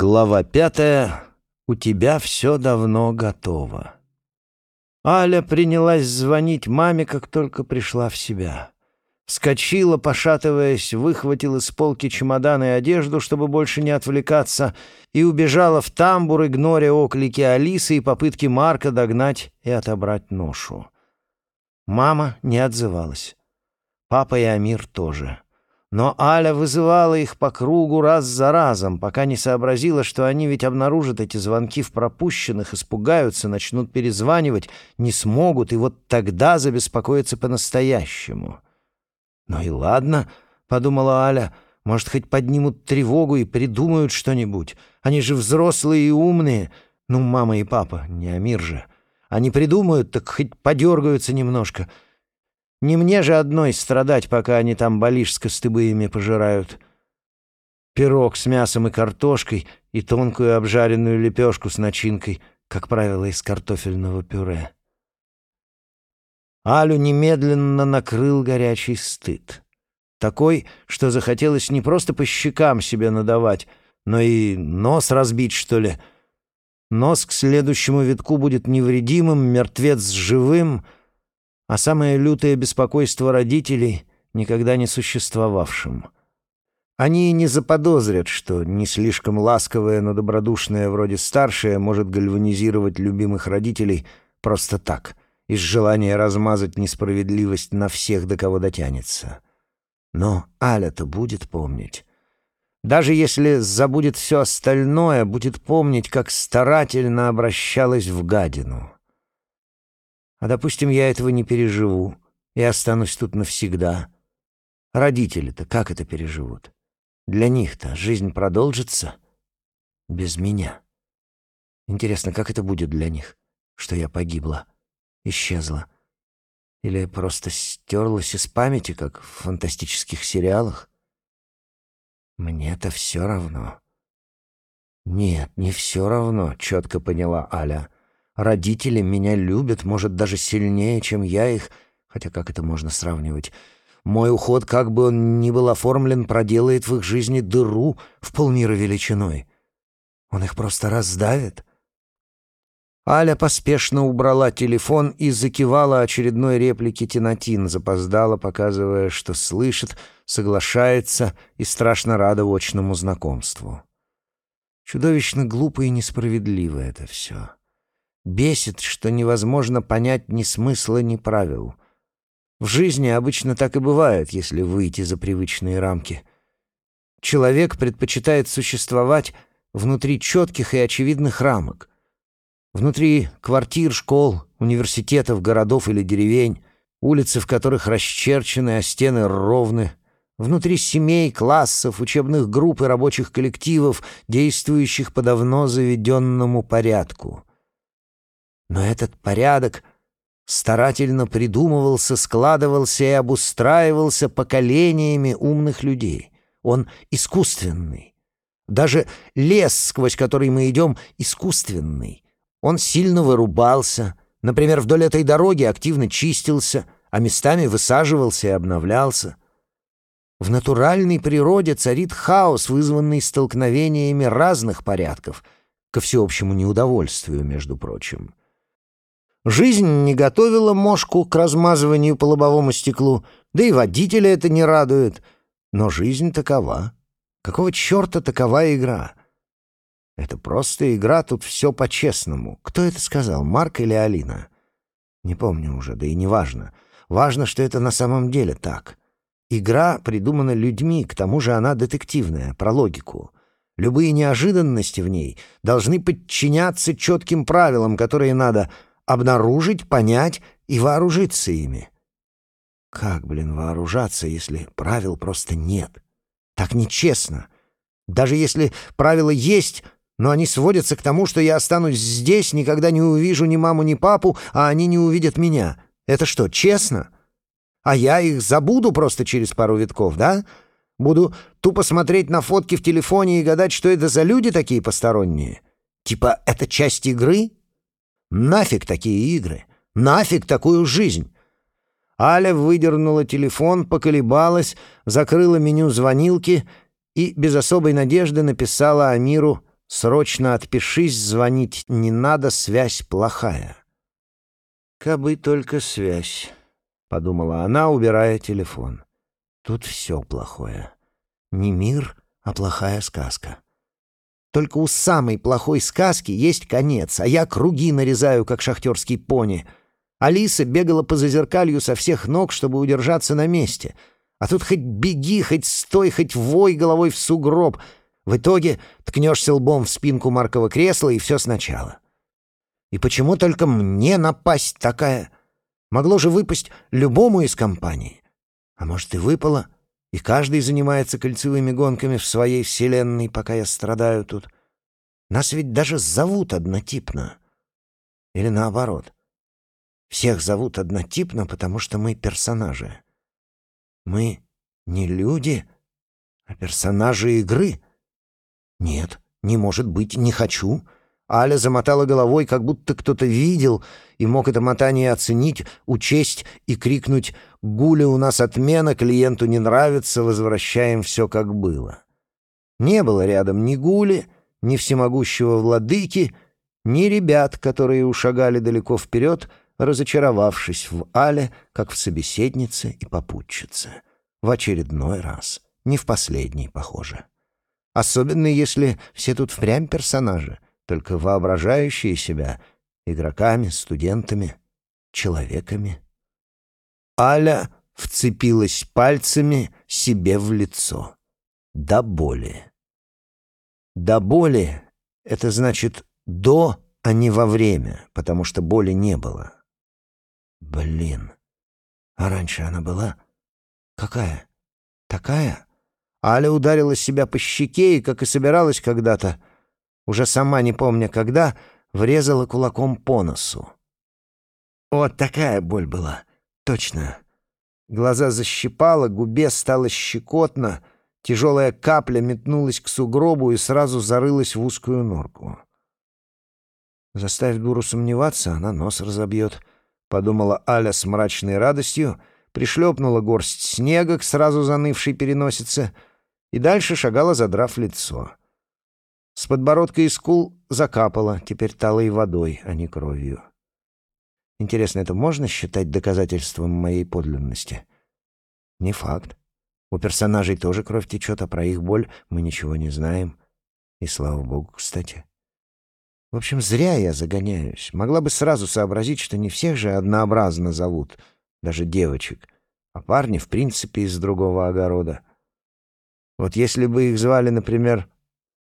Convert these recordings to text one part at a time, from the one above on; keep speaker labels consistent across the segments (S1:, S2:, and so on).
S1: Глава пятая. У тебя все давно готово. Аля принялась звонить маме, как только пришла в себя. Вскочила, пошатываясь, выхватила с полки чемодан и одежду, чтобы больше не отвлекаться, и убежала в тамбур, игноря оклики Алисы и попытки Марка догнать и отобрать ношу. Мама не отзывалась. Папа и Амир тоже. Но Аля вызывала их по кругу раз за разом, пока не сообразила, что они ведь обнаружат эти звонки в пропущенных, испугаются, начнут перезванивать, не смогут, и вот тогда забеспокоятся по-настоящему. «Ну и ладно», — подумала Аля, — «может, хоть поднимут тревогу и придумают что-нибудь. Они же взрослые и умные. Ну, мама и папа, не Амир же. Они придумают, так хоть подергаются немножко». Не мне же одной страдать, пока они там балиш с костыбыями пожирают. Пирог с мясом и картошкой и тонкую обжаренную лепешку с начинкой, как правило, из картофельного пюре. Алю немедленно накрыл горячий стыд. Такой, что захотелось не просто по щекам себе надавать, но и нос разбить, что ли. Нос к следующему витку будет невредимым, мертвец живым — а самое лютое беспокойство родителей, никогда не существовавшим. Они не заподозрят, что не слишком ласковая, но добродушная вроде старшая может гальванизировать любимых родителей просто так, из желания размазать несправедливость на всех, до кого дотянется. Но Аля-то будет помнить. Даже если забудет все остальное, будет помнить, как старательно обращалась в гадину. А, допустим, я этого не переживу и останусь тут навсегда. Родители-то как это переживут? Для них-то жизнь продолжится без меня. Интересно, как это будет для них, что я погибла, исчезла? Или просто стерлась из памяти, как в фантастических сериалах? Мне-то все равно. Нет, не все равно, четко поняла Аля. Родители меня любят, может, даже сильнее, чем я их, хотя как это можно сравнивать? Мой уход, как бы он ни был оформлен, проделает в их жизни дыру в полмира величиной. Он их просто раздавит. Аля поспешно убрала телефон и закивала очередной реплике Тинатин, запоздала, показывая, что слышит, соглашается и страшно рада очному знакомству. Чудовищно глупо и несправедливо это все. Бесит, что невозможно понять ни смысла, ни правил. В жизни обычно так и бывает, если выйти за привычные рамки. Человек предпочитает существовать внутри четких и очевидных рамок. Внутри квартир, школ, университетов, городов или деревень, улицы, в которых расчерчены, а стены ровны, внутри семей, классов, учебных групп и рабочих коллективов, действующих по давно заведенному порядку — но этот порядок старательно придумывался, складывался и обустраивался поколениями умных людей. Он искусственный. Даже лес, сквозь который мы идем, искусственный. Он сильно вырубался. Например, вдоль этой дороги активно чистился, а местами высаживался и обновлялся. В натуральной природе царит хаос, вызванный столкновениями разных порядков, ко всеобщему неудовольствию, между прочим. Жизнь не готовила мошку к размазыванию по лобовому стеклу, да и водителя это не радует. Но жизнь такова. Какого черта такова игра? Это просто игра, тут все по-честному. Кто это сказал, Марк или Алина? Не помню уже, да и не важно. Важно, что это на самом деле так. Игра придумана людьми, к тому же она детективная, про логику. Любые неожиданности в ней должны подчиняться четким правилам, которые надо обнаружить, понять и вооружиться ими. Как, блин, вооружаться, если правил просто нет? Так нечестно. Даже если правила есть, но они сводятся к тому, что я останусь здесь, никогда не увижу ни маму, ни папу, а они не увидят меня. Это что, честно? А я их забуду просто через пару витков, да? Буду тупо смотреть на фотки в телефоне и гадать, что это за люди такие посторонние. Типа, это часть игры? Нафиг такие игры? Нафиг такую жизнь? Аля выдернула телефон, поколебалась, закрыла меню звонилки и без особой надежды написала Амиру Срочно отпишись, звонить не надо, связь плохая. «Кабы только связь», — подумала она, убирая телефон. «Тут все плохое. Не мир, а плохая сказка. Только у самой плохой сказки есть конец, а я круги нарезаю, как шахтерский пони. Алиса бегала по зазеркалью со всех ног, чтобы удержаться на месте. А тут хоть беги, хоть стой, хоть вой головой в сугроб — в итоге ткнешься лбом в спинку Маркова кресла, и все сначала. И почему только мне напасть такая? Могло же выпасть любому из компаний. А может, и выпало, и каждый занимается кольцевыми гонками в своей вселенной, пока я страдаю тут. Нас ведь даже зовут однотипно. Или наоборот. Всех зовут однотипно, потому что мы персонажи. Мы не люди, а персонажи игры — «Нет, не может быть, не хочу». Аля замотала головой, как будто кто-то видел и мог это мотание оценить, учесть и крикнуть «Гуля у нас отмена, клиенту не нравится, возвращаем все как было». Не было рядом ни Гули, ни всемогущего владыки, ни ребят, которые ушагали далеко вперед, разочаровавшись в Але, как в собеседнице и попутчице. В очередной раз, не в последний, похоже. Особенно если все тут впрямь персонажи, только воображающие себя игроками, студентами, человеками. Аля вцепилась пальцами себе в лицо. До боли. До боли — это значит «до», а не во время, потому что боли не было. Блин. А раньше она была? Какая? Такая? Аля ударила себя по щеке и, как и собиралась когда-то, уже сама не помня когда, врезала кулаком по носу. Вот такая боль была, точно. Глаза защипало, губе стало щекотно, тяжелая капля метнулась к сугробу и сразу зарылась в узкую норку. Заставив дуру сомневаться, она нос разобьет, — подумала Аля с мрачной радостью, пришлепнула горсть снега к сразу занывшей переносице — и дальше шагала, задрав лицо. С подбородка и скул закапала, теперь талой водой, а не кровью. Интересно, это можно считать доказательством моей подлинности? Не факт. У персонажей тоже кровь течет, а про их боль мы ничего не знаем. И слава богу, кстати. В общем, зря я загоняюсь. Могла бы сразу сообразить, что не всех же однообразно зовут, даже девочек, а парни, в принципе, из другого огорода — вот если бы их звали, например,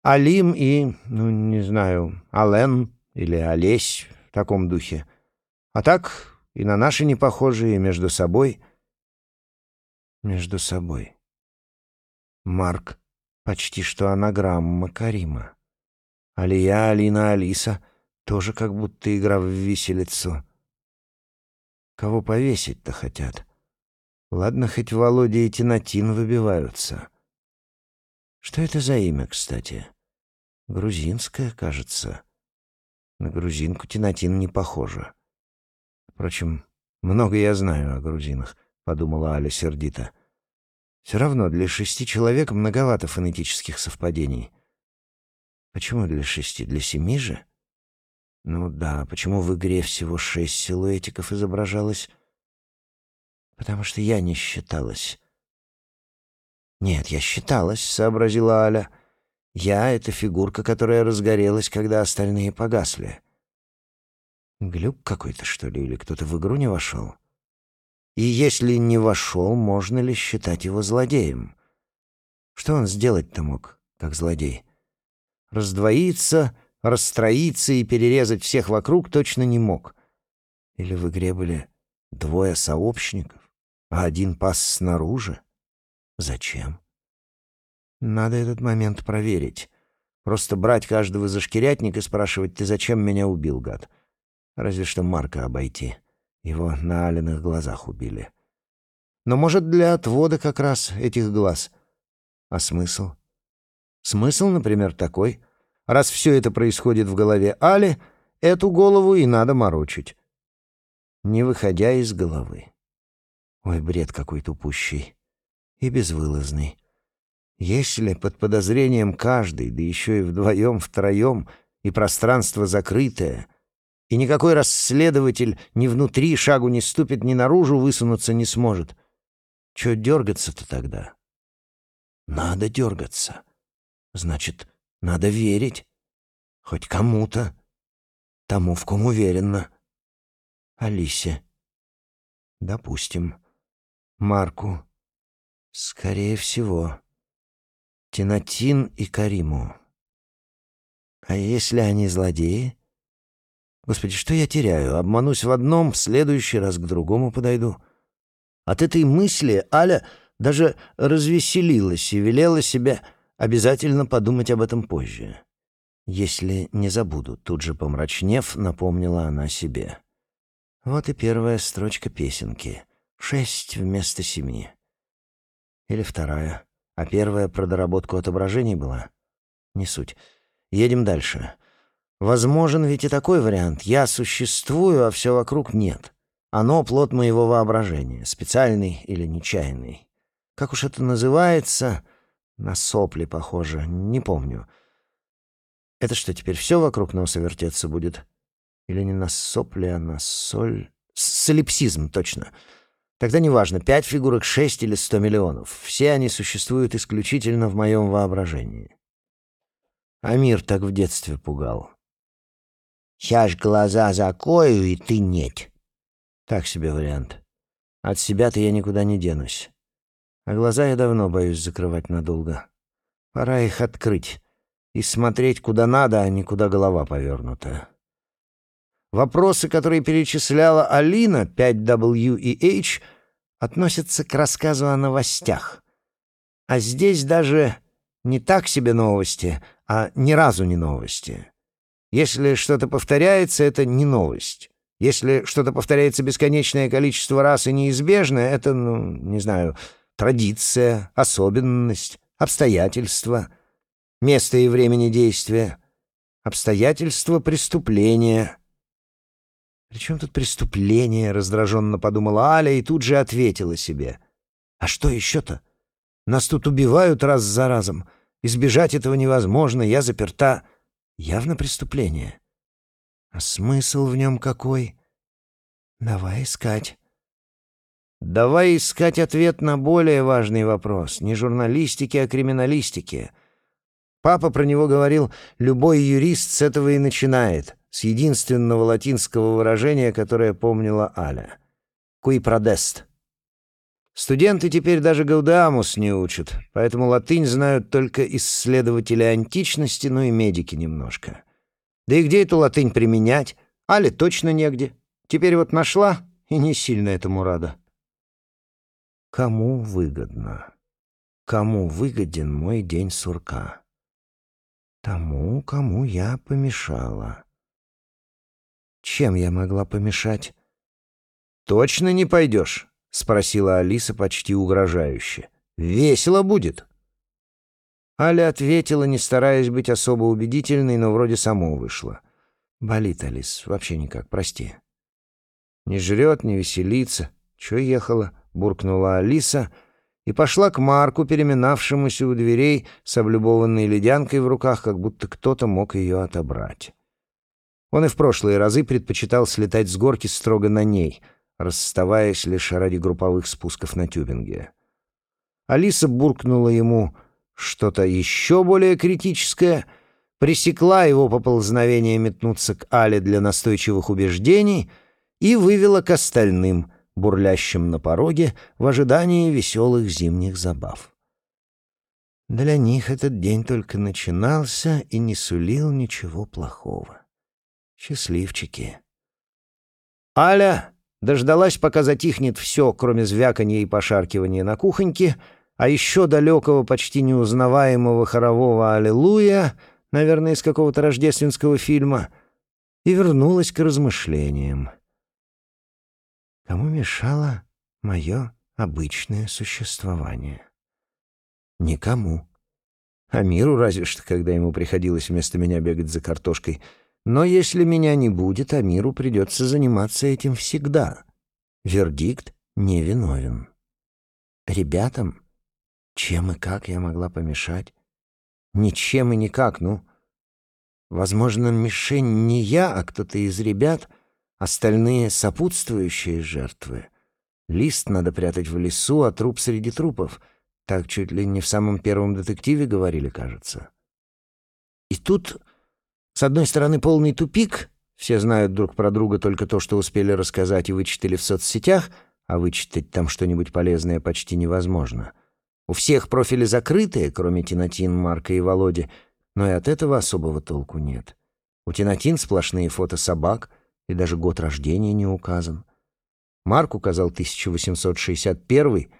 S1: Алим и, ну, не знаю, Ален или Олесь в таком духе. А так и на наши не похожие между собой. Между собой. Марк почти что анаграмма Карима. Алия, Алина, Алиса тоже как будто игра в виселицу. Кого повесить-то хотят? Ладно, хоть Володя и Тинатин выбиваются. Что это за имя, кстати? Грузинское, кажется. На грузинку Тинатин не похоже. Впрочем, много я знаю о грузинах, подумала Аля сердито. Все равно для шести человек многовато фонетических совпадений. Почему для шести? Для семи же? Ну да, почему в игре всего шесть силуэтиков изображалось? Потому что я не считалась. «Нет, я считалась», — сообразила Аля. «Я — это фигурка, которая разгорелась, когда остальные погасли». Глюк какой-то, что ли, или кто-то в игру не вошел? И если не вошел, можно ли считать его злодеем? Что он сделать-то мог, как злодей? Раздвоиться, расстроиться и перерезать всех вокруг точно не мог. Или в игре были двое сообщников, а один пас снаружи? Зачем? Надо этот момент проверить. Просто брать каждого за шкирятник и спрашивать, ты зачем меня убил, гад? Разве что Марка обойти. Его на Алиных глазах убили. Но, может, для отвода как раз этих глаз. А смысл? Смысл, например, такой. Раз все это происходит в голове Али, эту голову и надо морочить. Не выходя из головы. Ой, бред какой тупущий и безвылазный. Если под подозрением каждый, да еще и вдвоем, втроем, и пространство закрытое, и никакой расследователь ни внутри шагу не ступит, ни наружу высунуться не сможет, чё дергаться-то тогда? Надо дергаться. Значит, надо верить. Хоть кому-то. Тому, в ком уверенно. Алисе. Допустим. Марку. Скорее всего. Тинатин и Кариму. А если они злодеи? Господи, что я теряю? Обманусь в одном, в следующий раз к другому подойду. От этой мысли Аля даже развеселилась и велела себе обязательно подумать об этом позже. Если не забуду, тут же помрачнев, напомнила она себе. Вот и первая строчка песенки. Шесть вместо семи. Или вторая. А первая про доработку отображений была? Не суть. Едем дальше. Возможен ведь и такой вариант. Я существую, а все вокруг нет. Оно — плод моего воображения, специальный или нечаянный. Как уж это называется? На сопли похоже, не помню. Это что, теперь все вокруг носа вертеться будет? Или не на сопли, а на соль? Солипсизм, точно. Тогда неважно, пять фигурок, шесть или сто миллионов. Все они существуют исключительно в моем воображении. А мир так в детстве пугал. «Сейчас глаза закою, и ты нет». Так себе вариант. От себя-то я никуда не денусь. А глаза я давно боюсь закрывать надолго. Пора их открыть и смотреть куда надо, а не куда голова повернута. Вопросы, которые перечисляла Алина, 5W и H, относятся к рассказу о новостях. А здесь даже не так себе новости, а ни разу не новости. Если что-то повторяется, это не новость. Если что-то повторяется бесконечное количество раз и неизбежно, это, ну, не знаю, традиция, особенность, обстоятельства, место и времени действия, обстоятельства преступления — «При чем тут преступление?» — раздраженно подумала Аля и тут же ответила себе. «А что еще-то? Нас тут убивают раз за разом. Избежать этого невозможно, я заперта. Явно преступление. А смысл в нем какой? Давай искать». Давай искать ответ на более важный вопрос. Не журналистики, а криминалистики. Папа про него говорил, любой юрист с этого и начинает с единственного латинского выражения, которое помнила Аля. «Куи продест». Студенты теперь даже Гаудамус не учат, поэтому латынь знают только исследователи античности, ну и медики немножко. Да и где эту латынь применять? Але точно негде. Теперь вот нашла, и не сильно этому рада. Кому выгодно? Кому выгоден мой день сурка? Тому, кому я помешала. Чем я могла помешать? «Точно не пойдешь?» — спросила Алиса почти угрожающе. «Весело будет». Аля ответила, не стараясь быть особо убедительной, но вроде само вышло. «Болит, Алис, вообще никак, прости». «Не жрет, не веселится. Чё ехала?» — буркнула Алиса и пошла к Марку, переминавшемуся у дверей с облюбованной ледянкой в руках, как будто кто-то мог ее отобрать. Он и в прошлые разы предпочитал слетать с горки строго на ней, расставаясь лишь ради групповых спусков на тюбинге. Алиса буркнула ему что-то еще более критическое, пресекла его поползновение метнуться к Але для настойчивых убеждений и вывела к остальным, бурлящим на пороге в ожидании веселых зимних забав. Для них этот день только начинался и не сулил ничего плохого. Счастливчики. Аля дождалась, пока затихнет все, кроме звяканья и пошаркивания на кухоньке, а еще далекого, почти неузнаваемого хорового «Аллилуйя», наверное, из какого-то рождественского фильма, и вернулась к размышлениям. Кому мешало мое обычное существование? Никому. А миру разве что, когда ему приходилось вместо меня бегать за картошкой — но если меня не будет, Амиру придется заниматься этим всегда. Вердикт невиновен. Ребятам Чем и как я могла помешать? Ничем и никак, ну. Возможно, мишень не я, а кто-то из ребят, остальные сопутствующие жертвы. Лист надо прятать в лесу, а труп среди трупов. Так чуть ли не в самом первом детективе говорили, кажется. И тут, с одной стороны, полный тупик. Все знают друг про друга только то, что успели рассказать и вычитали в соцсетях, а вычитать там что-нибудь полезное почти невозможно. У всех профили закрытые, кроме Тинатин, Марка и Володи, но и от этого особого толку нет. У Тинатин сплошные фото собак, и даже год рождения не указан. Марк указал 1861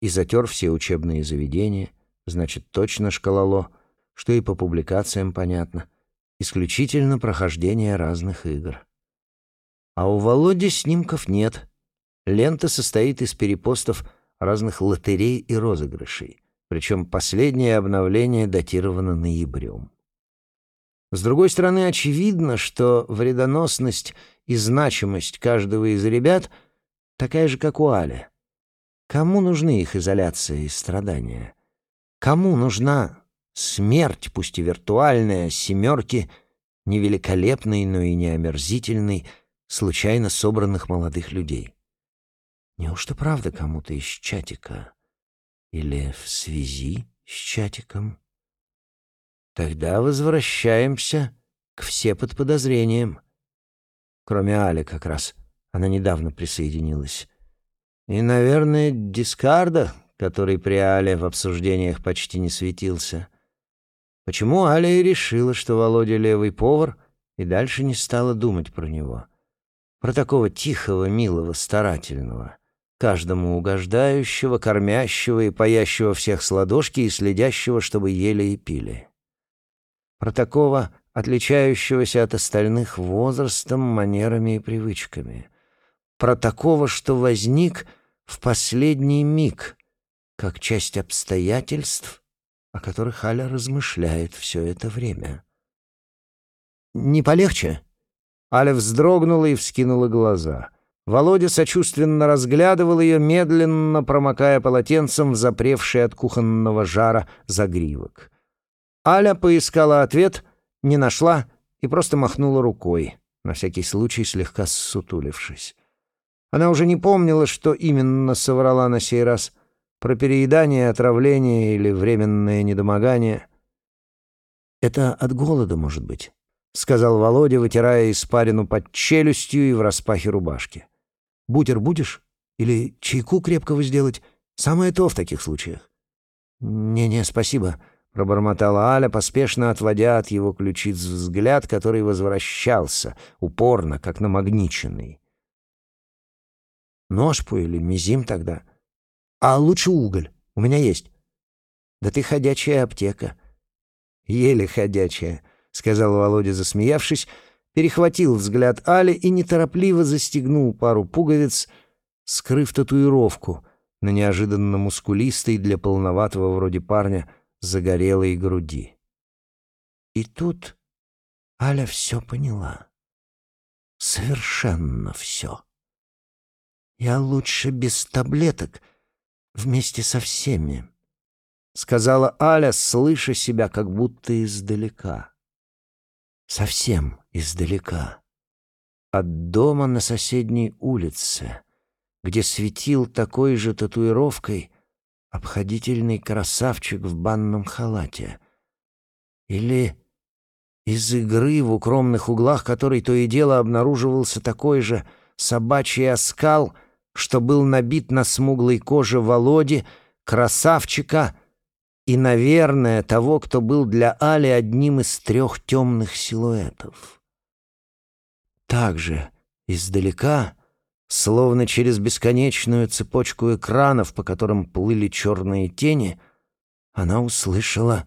S1: и затер все учебные заведения, значит, точно шкалало, что и по публикациям понятно. Исключительно прохождение разных игр. А у Володи снимков нет. Лента состоит из перепостов разных лотерей и розыгрышей, причем последнее обновление датировано ноябрем. С другой стороны, очевидно, что вредоносность и значимость каждого из ребят — такая же, как у Али. Кому нужны их изоляция и страдания? Кому нужна смерть, пусть и виртуальная, семерки, невеликолепной, но и не омерзительной, случайно собранных молодых людей? Неужто правда кому-то из чатика? Или в связи с чатиком? Тогда возвращаемся к все под подозрением. Кроме Али как раз — она недавно присоединилась. И, наверное, Дискарда, который при Але в обсуждениях почти не светился. Почему Аля и решила, что Володя левый повар, и дальше не стала думать про него. Про такого тихого, милого, старательного, каждому угождающего, кормящего и паящего всех с ладошки и следящего, чтобы ели и пили. Про такого, отличающегося от остальных возрастом, манерами и привычками — про такого, что возник в последний миг, как часть обстоятельств, о которых Аля размышляет все это время. «Не полегче?» Аля вздрогнула и вскинула глаза. Володя сочувственно разглядывал ее, медленно промокая полотенцем запревший от кухонного жара загривок. Аля поискала ответ, не нашла и просто махнула рукой, на всякий случай слегка ссутулившись. Она уже не помнила, что именно соврала на сей раз. Про переедание, отравление или временное недомогание. «Это от голода, может быть», — сказал Володя, вытирая испарину под челюстью и в распахе рубашки. «Бутер будешь? Или чайку крепкого сделать? Самое то в таких случаях». «Не-не, спасибо», — пробормотала Аля, поспешно отводя от его ключиц взгляд, который возвращался, упорно, как намагниченный. Ножпу или мизим тогда. А лучше уголь. У меня есть. Да ты ходячая аптека. Еле ходячая, сказал Володя, засмеявшись, перехватил взгляд Али и неторопливо застегнул пару пуговиц, скрыв татуировку на неожиданно мускулистой для полноватого вроде парня загорелой груди. И тут Аля все поняла. Совершенно все. «Я лучше без таблеток, вместе со всеми», — сказала Аля, слыша себя как будто издалека. Совсем издалека. От дома на соседней улице, где светил такой же татуировкой обходительный красавчик в банном халате. Или из игры в укромных углах, которой то и дело обнаруживался такой же собачий оскал — что был набит на смуглой коже Володи, красавчика и, наверное, того, кто был для Али одним из трех темных силуэтов. Также издалека, словно через бесконечную цепочку экранов, по которым плыли черные тени, она услышала...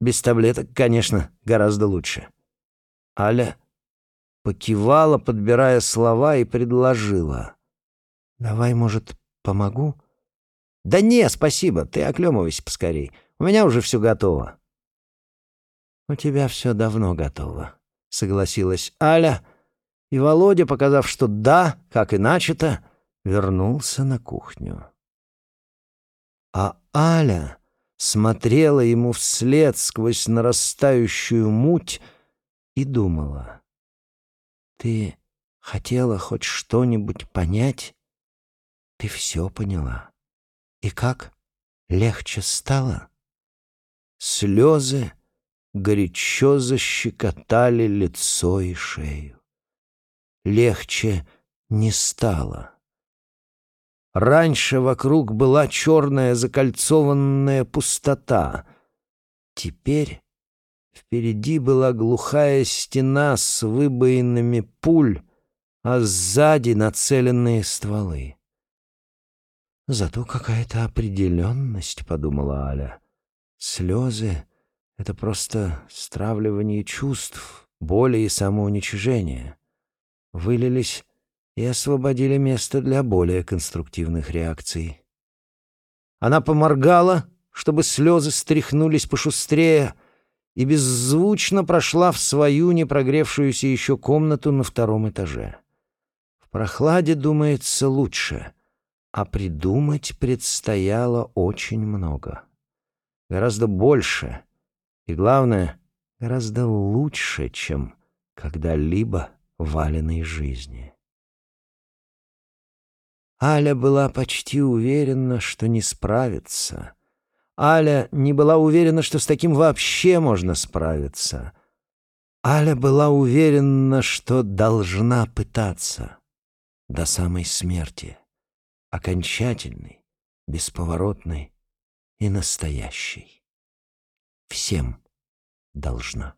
S1: Без таблеток, конечно, гораздо лучше. Аля покивала, подбирая слова, и предложила. «Давай, может, помогу?» «Да не, спасибо, ты оклемывайся поскорей. У меня уже все готово». «У тебя все давно готово», — согласилась Аля, и Володя, показав, что да, как иначе-то, вернулся на кухню. А Аля смотрела ему вслед сквозь нарастающую муть и думала. «Ты хотела хоть что-нибудь понять? Ты все поняла. И как? Легче стало?» Слезы горячо защекотали лицо и шею. Легче не стало. Раньше вокруг была черная закольцованная пустота. Теперь впереди была глухая стена с выбоинами пуль, а сзади нацеленные стволы. «Зато какая-то определенность», — подумала Аля. «Слезы — это просто стравливание чувств, боли и самоуничижения. Вылились и освободили место для более конструктивных реакций. Она поморгала, чтобы слезы стряхнулись пошустрее, и беззвучно прошла в свою непрогревшуюся еще комнату на втором этаже. В прохладе, думается, лучше, а придумать предстояло очень много. Гораздо больше и, главное, гораздо лучше, чем когда-либо в Алиной жизни. Аля была почти уверена, что не справится. Аля не была уверена, что с таким вообще можно справиться. Аля была уверена, что должна пытаться до самой смерти, окончательной, бесповоротной и настоящей. Всем должна.